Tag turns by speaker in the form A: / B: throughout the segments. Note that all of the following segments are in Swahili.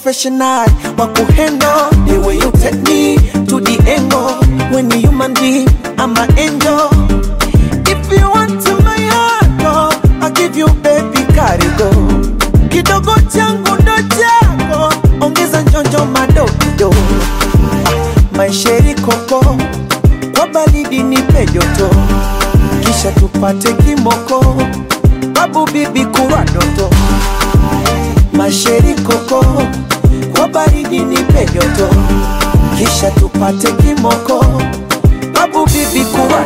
A: professional. Wa kuhandle the way you take me to the angle when you human being I'm an angel if you want to my heart oh, I'll give you baby karigo kidogo changu ndo chako ongeza njonjo madokido. Maisheri koko kwa baridi nipe joto. Kisha tupate kimoko babu bibi kurwa doto masheri koko kwa baridi nipe joto. Kisha tupate kimoko. Babu bibi kurwa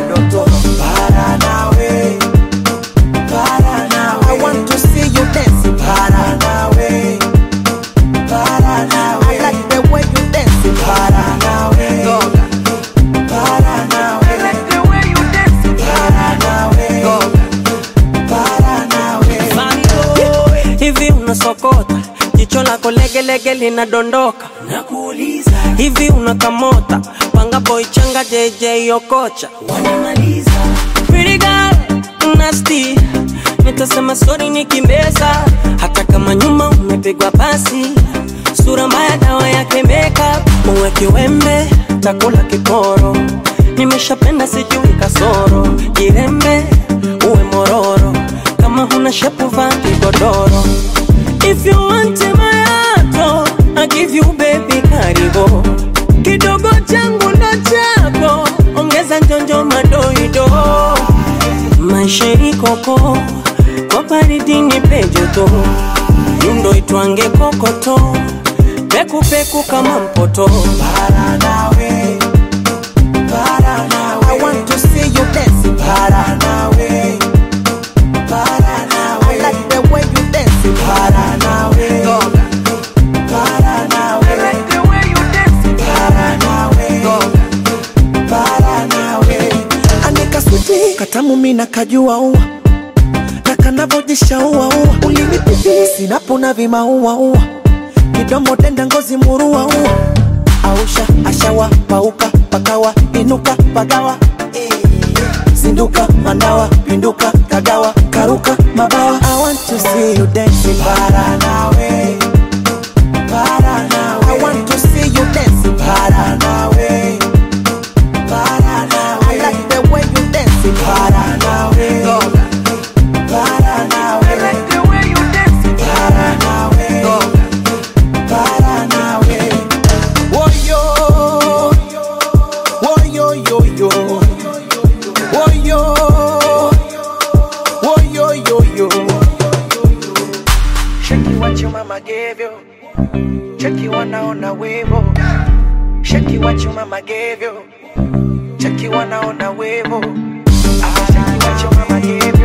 B: lako legelege linadondoka.
A: Nakuuliza.
B: Hivi unakamota? Panga boy changa jj okocha.
A: Wanamaliza.
B: Pretty girl, nasty. Nitasema sori nikimbeza. Hata kama nyuma umepigwa pasi. Sura mbaya dawa yake makeup. Uwe kiwembe takula kiporo nimeshapenda sijui kasoro. Jirembe uwe mororo. Kama huna shepu vaa kigodoro if you want give you baby karibo kidogo changu na chako ongeza njonjo madoido. Maisha ikoko kwa baridi ni pejoto yundo itwange kokoto pekupeku kama mpoto.
A: Para switi nakajua uwa kajua ua ua. Na sinapona vimaua ua. Kidomo tenda ngozi murua uwa ausha ashawa pauka pakawa inuka pagawa zinduka mandawa pinduka yo yo. What your mama gave you. Check you wanna on a wave. Shake what your mama gave you. Check it wanna on a wave. Check what your mama gave you.